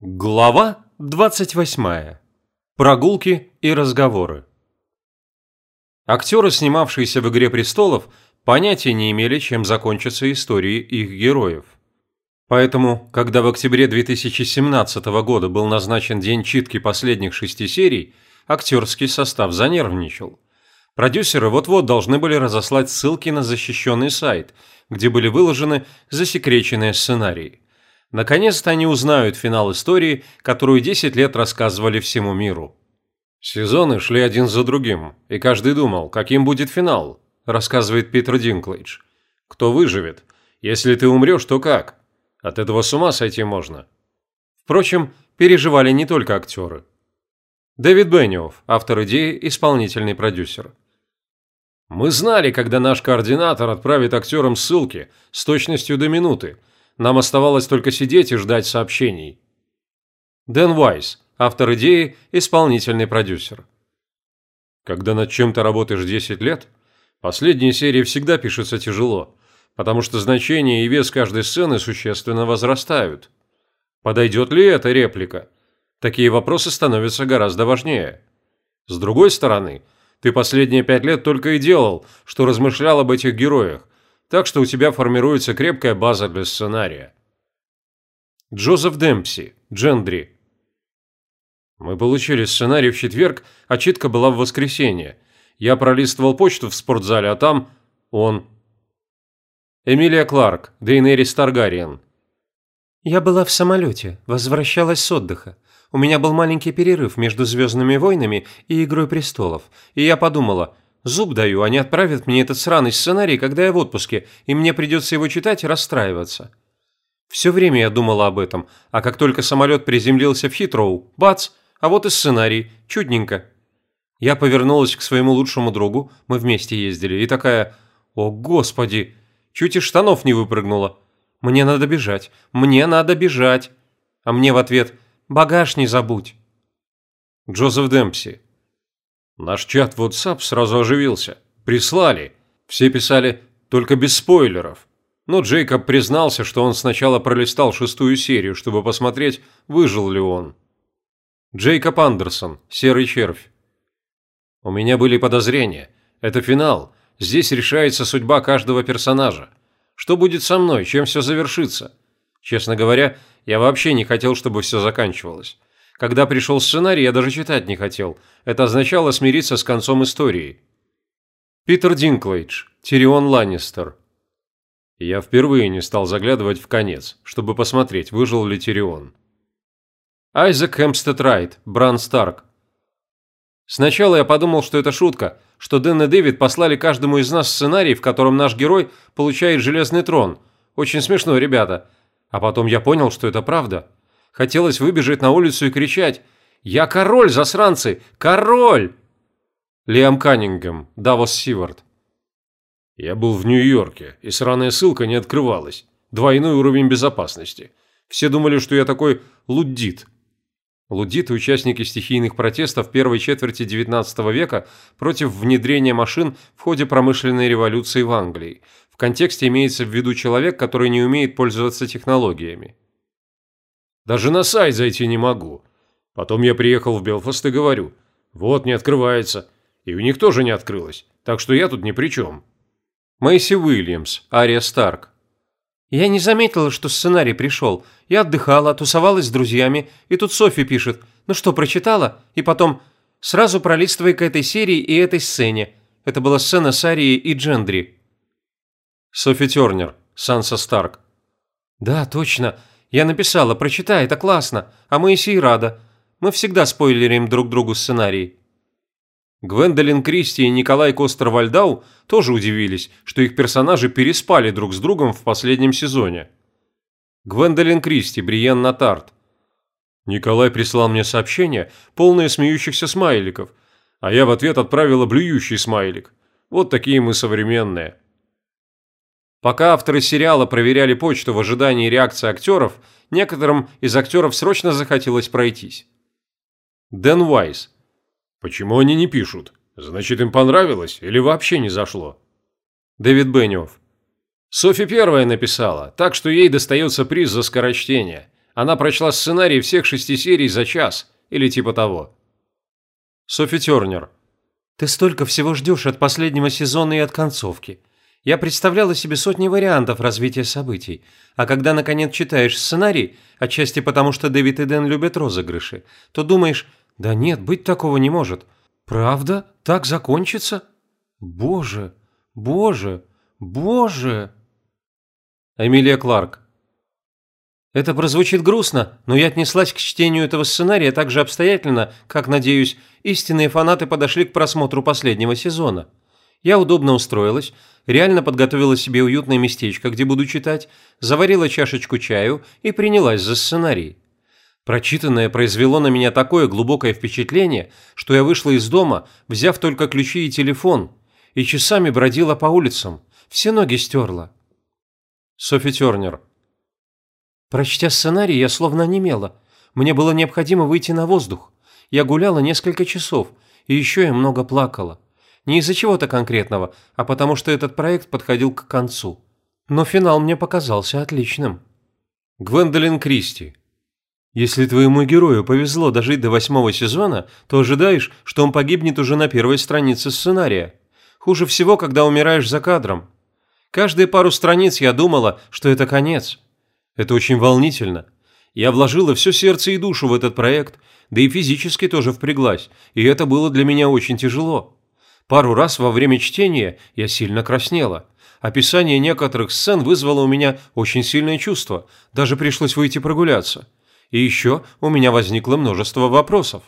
Глава 28. Прогулки и разговоры. Актеры, снимавшиеся в «Игре престолов», понятия не имели, чем закончатся истории их героев. Поэтому, когда в октябре 2017 года был назначен день читки последних шести серий, актерский состав занервничал. Продюсеры вот-вот должны были разослать ссылки на защищенный сайт, где были выложены засекреченные сценарии – Наконец-то они узнают финал истории, которую 10 лет рассказывали всему миру. Сезоны шли один за другим, и каждый думал, каким будет финал, рассказывает Питер Динклейдж. Кто выживет? Если ты умрешь, то как? От этого с ума сойти можно. Впрочем, переживали не только актеры. Дэвид Бенниофф, автор идеи, исполнительный продюсер. Мы знали, когда наш координатор отправит актерам ссылки с точностью до минуты, нам оставалось только сидеть и ждать сообщений. Дэн Уайс, автор идеи, исполнительный продюсер. Когда над чем-то работаешь 10 лет, последние серии всегда пишутся тяжело, потому что значение и вес каждой сцены существенно возрастают. Подойдет ли эта реплика? Такие вопросы становятся гораздо важнее. С другой стороны, ты последние пять лет только и делал, что размышлял об этих героях, так что у тебя формируется крепкая база для сценария. Джозеф Демпси, Джендри. Мы получили сценарий в четверг, а читка была в воскресенье. Я пролистывал почту в спортзале, а там он. Эмилия Кларк, Дейнерис Таргариен. Я была в самолете, возвращалась с отдыха. У меня был маленький перерыв между «Звездными войнами» и «Игрой престолов», и я подумала – Зуб даю, они отправят мне этот сраный сценарий, когда я в отпуске, и мне придется его читать и расстраиваться. Все время я думала об этом, а как только самолет приземлился в Хитроу, бац, а вот и сценарий, чудненько. Я повернулась к своему лучшему другу, мы вместе ездили, и такая «О, Господи!» Чуть из штанов не выпрыгнула. «Мне надо бежать, мне надо бежать!» А мне в ответ «Багаж не забудь!» Джозеф Демпси, Наш чат в WhatsApp сразу оживился. Прислали. Все писали «только без спойлеров». Но Джейкоб признался, что он сначала пролистал шестую серию, чтобы посмотреть, выжил ли он. Джейкоб Андерсон, Серый червь. У меня были подозрения. Это финал. Здесь решается судьба каждого персонажа. Что будет со мной, чем все завершится? Честно говоря, я вообще не хотел, чтобы все заканчивалось. Когда пришел сценарий, я даже читать не хотел. Это означало смириться с концом истории. Питер Динклейдж, Тирион Ланнистер. Я впервые не стал заглядывать в конец, чтобы посмотреть, выжил ли Тирион. Айзек Хэмстед Райт, Бран Старк. Сначала я подумал, что это шутка, что Дэн и Дэвид послали каждому из нас сценарий, в котором наш герой получает железный трон. Очень смешно, ребята. А потом я понял, что это правда. Хотелось выбежать на улицу и кричать «Я король, засранцы! Король!» Лиам Каннингем, Давос Сивард. Я был в Нью-Йорке, и сраная ссылка не открывалась. Двойной уровень безопасности. Все думали, что я такой луддит. Луддиты – участники стихийных протестов первой четверти XIX века против внедрения машин в ходе промышленной революции в Англии. В контексте имеется в виду человек, который не умеет пользоваться технологиями. Даже на сайт зайти не могу. Потом я приехал в Белфаст и говорю, вот не открывается. И у них тоже не открылось, так что я тут ни при чем. Мэйси Уильямс, Ария Старк. Я не заметила, что сценарий пришел. Я отдыхала, тусовалась с друзьями, и тут Софи пишет, ну что, прочитала? И потом, сразу пролистывай к этой серии и этой сцене. Это была сцена с Арией и Джендри. Софи Тернер, Санса Старк. Да, точно. Я написала, прочитай, это классно, а и рада. Мы всегда спойлерим друг другу сценарий. Гвендолин Кристи и Николай Костер-Вальдау тоже удивились, что их персонажи переспали друг с другом в последнем сезоне. Гвендолин Кристи, Бриен Натарт. Николай прислал мне сообщение, полное смеющихся смайликов, а я в ответ отправила блюющий смайлик. Вот такие мы современные. Пока авторы сериала проверяли почту в ожидании реакции актеров, некоторым из актеров срочно захотелось пройтись. Дэн Уайс. Почему они не пишут? Значит, им понравилось или вообще не зашло? Дэвид Бенниофф. Софи первая написала, так что ей достается приз за скорочтение. Она прочла сценарий всех шести серий за час, или типа того. Софи Тернер. Ты столько всего ждешь от последнего сезона и от концовки. Я представляла себе сотни вариантов развития событий, а когда наконец читаешь сценарий, отчасти потому, что Дэвид и Дэн любят розыгрыши, то думаешь, да нет, быть такого не может. Правда? Так закончится? Боже, боже, боже. Эмилия Кларк. Это прозвучит грустно, но я отнеслась к чтению этого сценария так же обстоятельно, как, надеюсь, истинные фанаты подошли к просмотру последнего сезона. Я удобно устроилась, реально подготовила себе уютное местечко, где буду читать, заварила чашечку чаю и принялась за сценарий. Прочитанное произвело на меня такое глубокое впечатление, что я вышла из дома, взяв только ключи и телефон, и часами бродила по улицам, все ноги стерла. Софи Тернер Прочтя сценарий, я словно онемела. Мне было необходимо выйти на воздух. Я гуляла несколько часов, и еще я много плакала. Не из-за чего-то конкретного, а потому что этот проект подходил к концу. Но финал мне показался отличным. Гвендолин Кристи. Если твоему герою повезло дожить до восьмого сезона, то ожидаешь, что он погибнет уже на первой странице сценария. Хуже всего, когда умираешь за кадром. Каждые пару страниц я думала, что это конец. Это очень волнительно. Я вложила все сердце и душу в этот проект, да и физически тоже впряглась, и это было для меня очень тяжело. Пару раз во время чтения я сильно краснела. Описание некоторых сцен вызвало у меня очень сильное чувство, даже пришлось выйти прогуляться. И еще у меня возникло множество вопросов.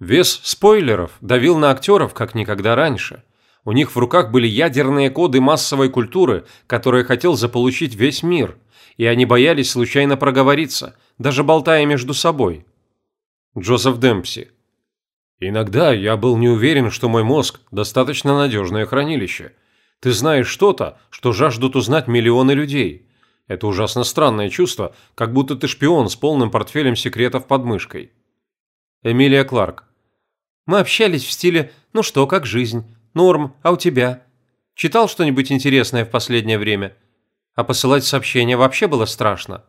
Вес спойлеров давил на актеров как никогда раньше. У них в руках были ядерные коды массовой культуры, которые хотел заполучить весь мир – и они боялись случайно проговориться, даже болтая между собой. Джозеф Демпси. Иногда я был не уверен, что мой мозг – достаточно надежное хранилище. Ты знаешь что-то, что жаждут узнать миллионы людей. Это ужасно странное чувство, как будто ты шпион с полным портфелем секретов под мышкой. Эмилия Кларк. Мы общались в стиле «Ну что, как жизнь? Норм, а у тебя?» Читал что-нибудь интересное в последнее время? а посылать сообщения вообще было страшно.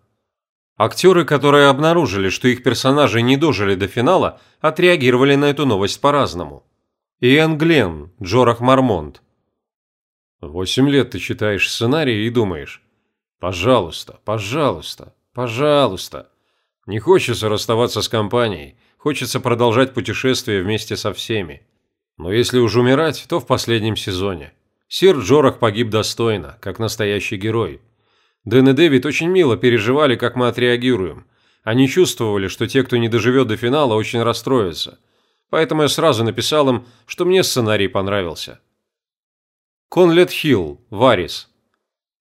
Актеры, которые обнаружили, что их персонажи не дожили до финала, отреагировали на эту новость по-разному. Иэн Гленн, Джорах Мармонт. Восемь лет ты читаешь сценарий и думаешь, пожалуйста, пожалуйста, пожалуйста. Не хочется расставаться с компанией, хочется продолжать путешествие вместе со всеми. Но если уж умирать, то в последнем сезоне. Сир Джорах погиб достойно, как настоящий герой. Дэн и Дэвид очень мило переживали, как мы отреагируем. Они чувствовали, что те, кто не доживет до финала, очень расстроятся. Поэтому я сразу написал им, что мне сценарий понравился. Конлет Хилл, Варис.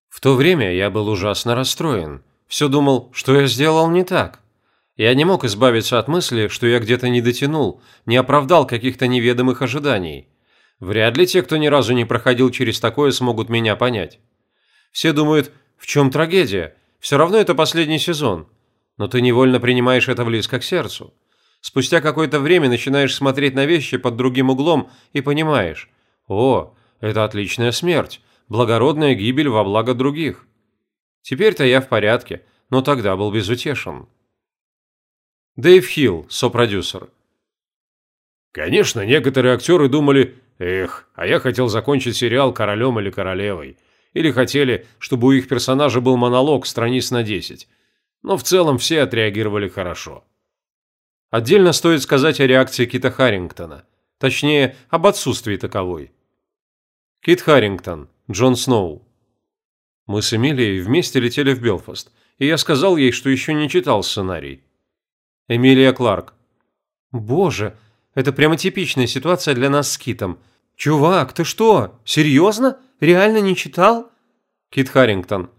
В то время я был ужасно расстроен. Все думал, что я сделал не так. Я не мог избавиться от мысли, что я где-то не дотянул, не оправдал каких-то неведомых ожиданий. Вряд ли те, кто ни разу не проходил через такое, смогут меня понять. Все думают, в чем трагедия? Все равно это последний сезон. Но ты невольно принимаешь это близко к сердцу. Спустя какое-то время начинаешь смотреть на вещи под другим углом и понимаешь, о, это отличная смерть, благородная гибель во благо других. Теперь-то я в порядке, но тогда был безутешен. Дэйв Хилл, сопродюсер. Конечно, некоторые актеры думали, Эх, а я хотел закончить сериал королем или королевой. Или хотели, чтобы у их персонажа был монолог страниц на 10. Но в целом все отреагировали хорошо. Отдельно стоит сказать о реакции Кита Харрингтона. Точнее, об отсутствии таковой. Кит Харрингтон, Джон Сноу. Мы с Эмилией вместе летели в Белфаст, и я сказал ей, что еще не читал сценарий. Эмилия Кларк. Боже, это прямо типичная ситуация для нас с Китом. Чувак, ты что, серьезно? Реально не читал? Кит Харрингтон.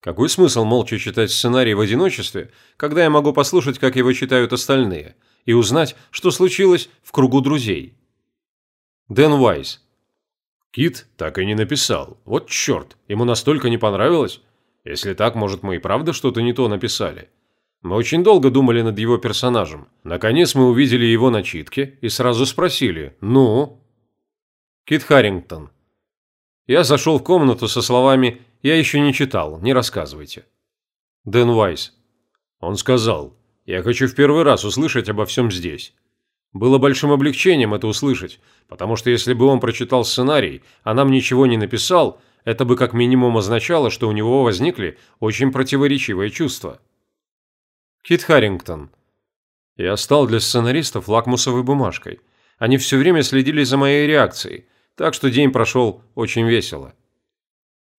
Какой смысл молча читать сценарий в одиночестве, когда я могу послушать, как его читают остальные, и узнать, что случилось в кругу друзей? Дэн Уайс. Кит так и не написал. Вот черт, ему настолько не понравилось. Если так, может, мы и правда что-то не то написали. Мы очень долго думали над его персонажем. Наконец мы увидели его начитки и сразу спросили «Ну?». Кит Харрингтон. Я зашел в комнату со словами «Я еще не читал, не рассказывайте». Дэн Вайс. Он сказал, «Я хочу в первый раз услышать обо всем здесь». Было большим облегчением это услышать, потому что если бы он прочитал сценарий, а нам ничего не написал, это бы как минимум означало, что у него возникли очень противоречивые чувства. Кит Харрингтон. Я стал для сценаристов лакмусовой бумажкой. Они все время следили за моей реакцией, так что день прошел очень весело.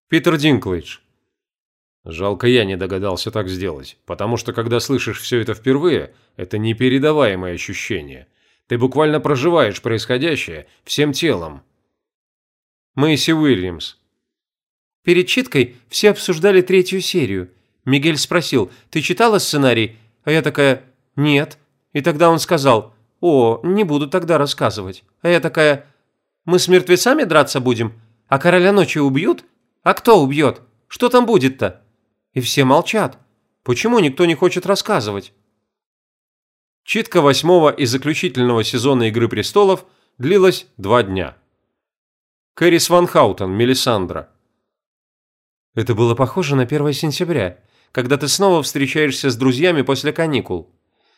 Питер Динклэйдж. Жалко, я не догадался так сделать, потому что когда слышишь все это впервые, это непередаваемое ощущение. Ты буквально проживаешь происходящее всем телом. Мэйси Уильямс. Перед читкой все обсуждали третью серию. Мигель спросил, ты читала сценарий? А я такая, нет. И тогда он сказал, о, не буду тогда рассказывать. А я такая, мы с мертвецами драться будем? А короля ночи убьют? А кто убьет? Что там будет-то? И все молчат. Почему никто не хочет рассказывать? Читка восьмого и заключительного сезона «Игры престолов» длилась два дня. Кэрис Ван Хаутен, Мелисандра. Это было похоже на 1 сентября, когда ты снова встречаешься с друзьями после каникул.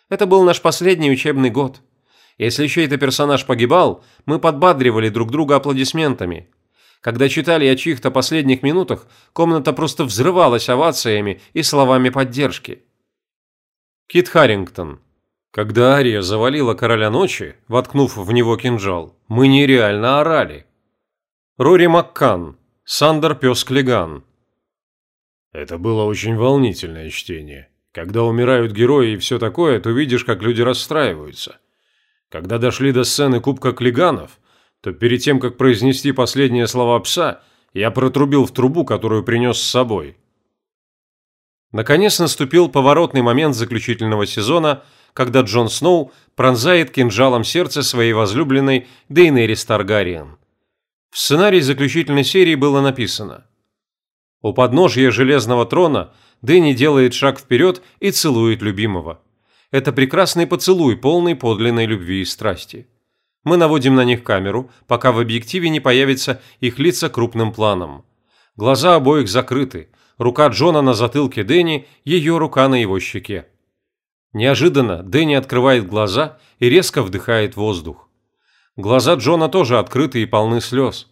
Это был наш последний учебный год. Если чей-то персонаж погибал, мы подбадривали друг друга аплодисментами. Когда читали о чьих-то последних минутах, комната просто взрывалась овациями и словами поддержки. Кит Харрингтон. Когда Ария завалила короля ночи, воткнув в него кинжал, мы нереально орали. Рори Маккан, Сандер Пес Клиган. Это было очень волнительное чтение. Когда умирают герои и все такое, то видишь, как люди расстраиваются. Когда дошли до сцены Кубка Клиганов, то перед тем, как произнести последние слова пса, я протрубил в трубу, которую принес с собой. Наконец наступил поворотный момент заключительного сезона – когда Джон Сноу пронзает кинжалом сердце своей возлюбленной Дейнерис Таргариен. В сценарии заключительной серии было написано «У подножья Железного трона Дэнни делает шаг вперед и целует любимого. Это прекрасный поцелуй, полный подлинной любви и страсти. Мы наводим на них камеру, пока в объективе не появится их лица крупным планом. Глаза обоих закрыты, рука Джона на затылке Дэнни, ее рука на его щеке. Неожиданно Дэнни открывает глаза и резко вдыхает воздух. Глаза Джона тоже открыты и полны слез.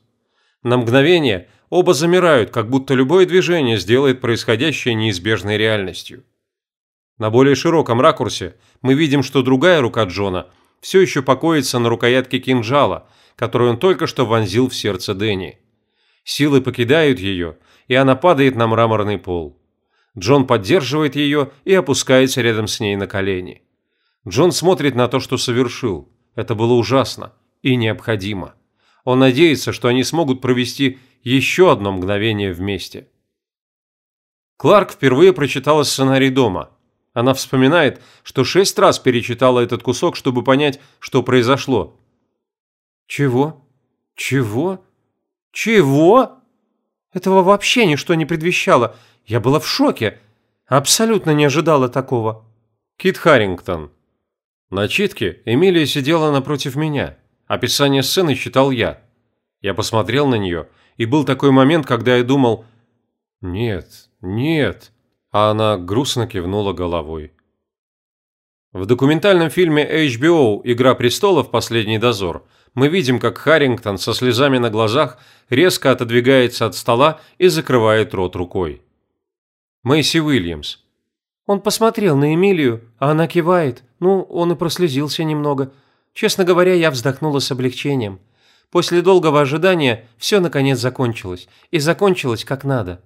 На мгновение оба замирают, как будто любое движение сделает происходящее неизбежной реальностью. На более широком ракурсе мы видим, что другая рука Джона все еще покоится на рукоятке кинжала, который он только что вонзил в сердце Дэнни. Силы покидают ее, и она падает на мраморный пол. Джон поддерживает ее и опускается рядом с ней на колени. Джон смотрит на то, что совершил. Это было ужасно и необходимо. Он надеется, что они смогут провести еще одно мгновение вместе. Кларк впервые прочитала сценарий дома. Она вспоминает, что шесть раз перечитала этот кусок, чтобы понять, что произошло. «Чего? Чего? Чего?» Этого вообще ничто не предвещало. Я была в шоке. Абсолютно не ожидала такого. Кит Харрингтон. На читке Эмилия сидела напротив меня. Описание сцены читал я. Я посмотрел на нее, и был такой момент, когда я думал «Нет, нет», а она грустно кивнула головой. В документальном фильме HBO «Игра престолов. Последний дозор» мы видим, как Харрингтон со слезами на глазах резко отодвигается от стола и закрывает рот рукой. Мэйси Уильямс. Он посмотрел на Эмилию, а она кивает. Ну, он и прослезился немного. Честно говоря, я вздохнула с облегчением. После долгого ожидания все наконец закончилось. И закончилось как надо.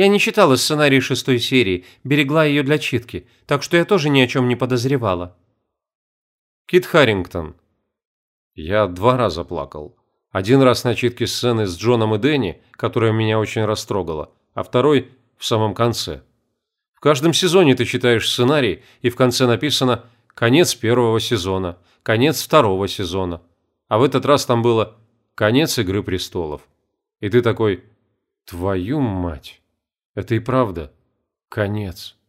Я не читала сценарий шестой серии, берегла ее для читки, так что я тоже ни о чем не подозревала. Кит Харрингтон. Я два раза плакал. Один раз на читке сцены с Джоном и Дэнни, которая меня очень растрогала, а второй в самом конце. В каждом сезоне ты читаешь сценарий, и в конце написано «конец первого сезона», «конец второго сезона». А в этот раз там было «конец Игры престолов». И ты такой «твою мать, это и правда конец».